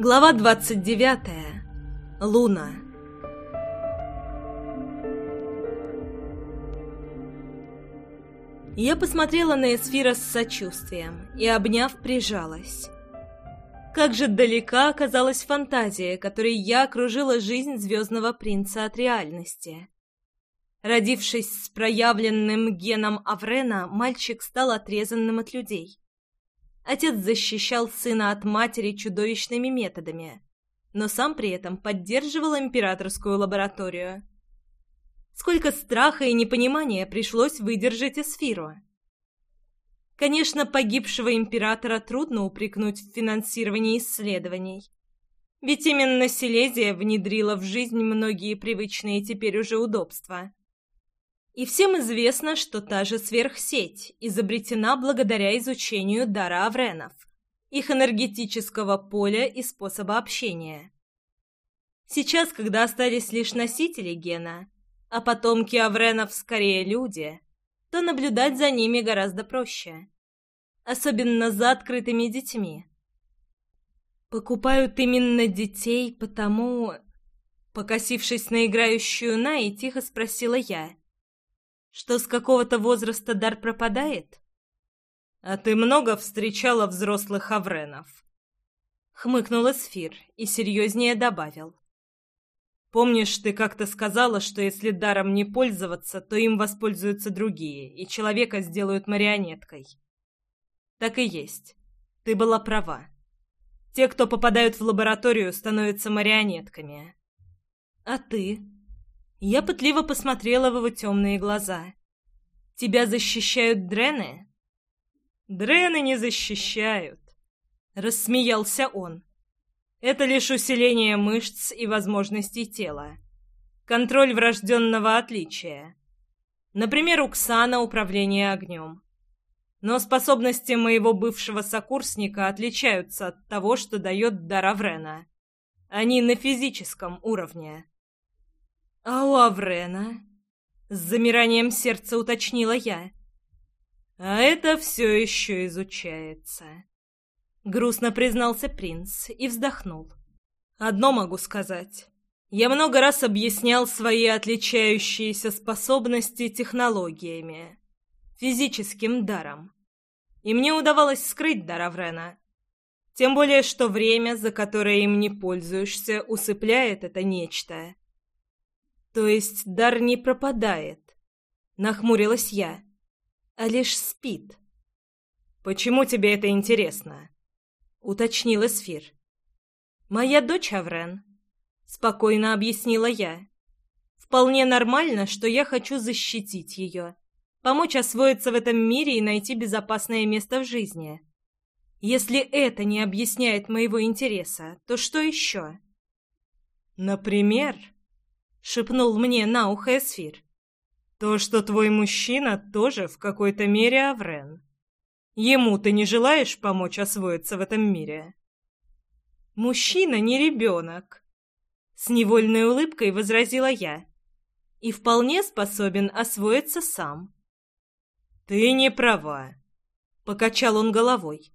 Глава 29. Луна. Я посмотрела на Эсфира с сочувствием и, обняв, прижалась. Как же далека оказалась фантазия, которой я окружила жизнь звездного принца от реальности. Родившись с проявленным геном Аврена, мальчик стал отрезанным от людей. Отец защищал сына от матери чудовищными методами, но сам при этом поддерживал императорскую лабораторию. Сколько страха и непонимания пришлось выдержать Эсфиру. Конечно, погибшего императора трудно упрекнуть в финансировании исследований. Ведь именно Силезия внедрила в жизнь многие привычные теперь уже удобства. И всем известно, что та же сверхсеть изобретена благодаря изучению дара авренов, их энергетического поля и способа общения. Сейчас, когда остались лишь носители гена, а потомки авренов скорее люди, то наблюдать за ними гораздо проще. Особенно за открытыми детьми. Покупают именно детей, потому... Покосившись на играющую Наи, тихо спросила я. Что с какого-то возраста дар пропадает? А ты много встречала взрослых авренов? Хмыкнул Эсфир и серьезнее добавил. Помнишь, ты как-то сказала, что если даром не пользоваться, то им воспользуются другие, и человека сделают марионеткой? Так и есть. Ты была права. Те, кто попадают в лабораторию, становятся марионетками. А ты? Я пытливо посмотрела в его темные глаза. «Тебя защищают дрены?» «Дрены не защищают», — рассмеялся он. «Это лишь усиление мышц и возможностей тела. Контроль врожденного отличия. Например, у Ксана управление огнем. Но способности моего бывшего сокурсника отличаются от того, что дает Дараврена. Они на физическом уровне. «А у Аврена?» — с замиранием сердца уточнила я. «А это все еще изучается», — грустно признался принц и вздохнул. «Одно могу сказать. Я много раз объяснял свои отличающиеся способности технологиями, физическим даром. И мне удавалось скрыть дар Аврена. Тем более, что время, за которое им не пользуешься, усыпляет это нечто» То есть дар не пропадает, нахмурилась я, а лишь спит. Почему тебе это интересно? уточнил Эсфир. Моя дочь Аврен, спокойно объяснила я. Вполне нормально, что я хочу защитить ее, помочь освоиться в этом мире и найти безопасное место в жизни. Если это не объясняет моего интереса, то что еще? Например, — шепнул мне на ухо Эсфир. «То, что твой мужчина тоже в какой-то мере Аврен. Ему ты не желаешь помочь освоиться в этом мире?» «Мужчина не ребенок», — с невольной улыбкой возразила я, «и вполне способен освоиться сам». «Ты не права», — покачал он головой.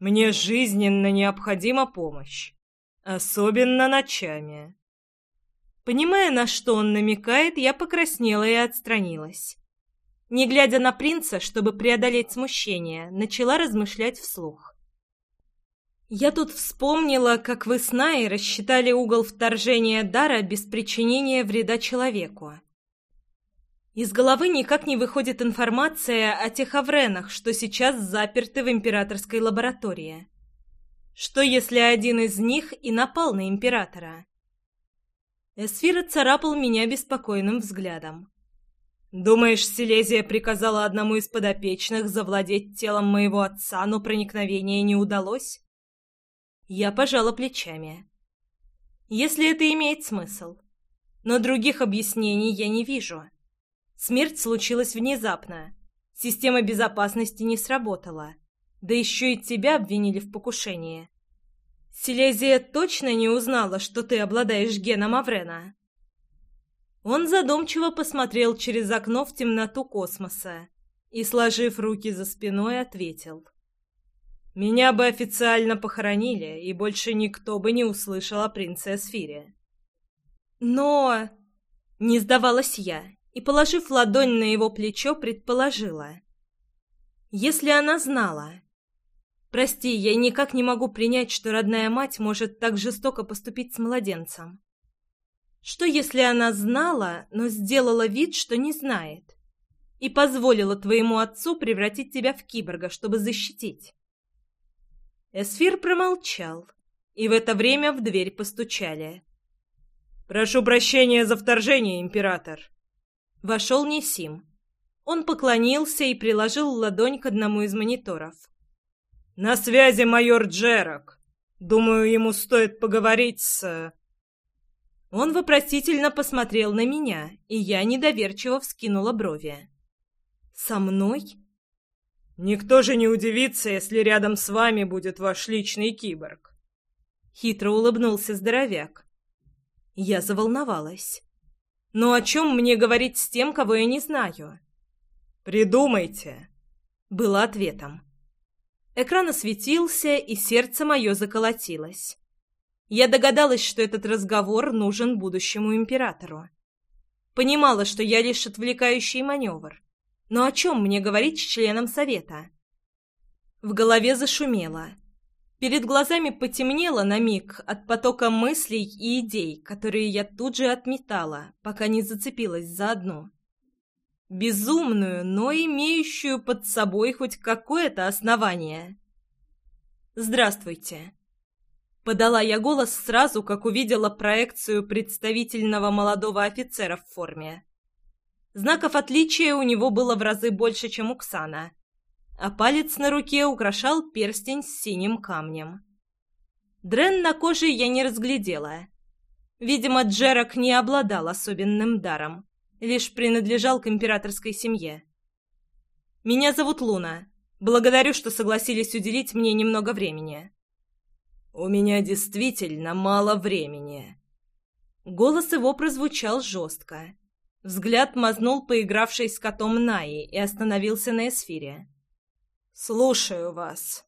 «Мне жизненно необходима помощь, особенно ночами». Понимая, на что он намекает, я покраснела и отстранилась. Не глядя на принца, чтобы преодолеть смущение, начала размышлять вслух. Я тут вспомнила, как вы с Наей рассчитали угол вторжения дара без причинения вреда человеку. Из головы никак не выходит информация о тех авренах, что сейчас заперты в императорской лаборатории. Что если один из них и напал на императора? Эсфира царапал меня беспокойным взглядом. «Думаешь, Силезия приказала одному из подопечных завладеть телом моего отца, но проникновение не удалось?» Я пожала плечами. «Если это имеет смысл. Но других объяснений я не вижу. Смерть случилась внезапно. Система безопасности не сработала. Да еще и тебя обвинили в покушении. Силезия точно не узнала, что ты обладаешь геном Аврена?» Он задумчиво посмотрел через окно в темноту космоса и, сложив руки за спиной, ответил. Меня бы официально похоронили, и больше никто бы не услышал о принце Эсфире. Но... Не сдавалась я, и, положив ладонь на его плечо, предположила. Если она знала... Прости, я никак не могу принять, что родная мать может так жестоко поступить с младенцем. Что если она знала, но сделала вид, что не знает, и позволила твоему отцу превратить тебя в киборга, чтобы защитить? Эсфир промолчал, и в это время в дверь постучали. «Прошу прощения за вторжение, император!» Вошел Несим. Он поклонился и приложил ладонь к одному из мониторов. «На связи майор Джерак. Думаю, ему стоит поговорить с...» Он вопросительно посмотрел на меня, и я недоверчиво вскинула брови. «Со мной?» «Никто же не удивится, если рядом с вами будет ваш личный киборг!» Хитро улыбнулся здоровяк. Я заволновалась. «Но о чем мне говорить с тем, кого я не знаю?» «Придумайте!» Было ответом. Экран осветился, и сердце мое заколотилось. Я догадалась, что этот разговор нужен будущему императору. Понимала, что я лишь отвлекающий маневр. Но о чем мне говорить с членом совета? В голове зашумело. Перед глазами потемнело на миг от потока мыслей и идей, которые я тут же отметала, пока не зацепилась за одну. Безумную, но имеющую под собой хоть какое-то основание. «Здравствуйте», Подала я голос сразу, как увидела проекцию представительного молодого офицера в форме. Знаков отличия у него было в разы больше, чем у Ксана, а палец на руке украшал перстень с синим камнем. Дрен на коже я не разглядела. Видимо, Джерак не обладал особенным даром, лишь принадлежал к императорской семье. «Меня зовут Луна. Благодарю, что согласились уделить мне немного времени». «У меня действительно мало времени». Голос его прозвучал жестко. Взгляд мазнул поигравший с котом Наи и остановился на эсфире. «Слушаю вас».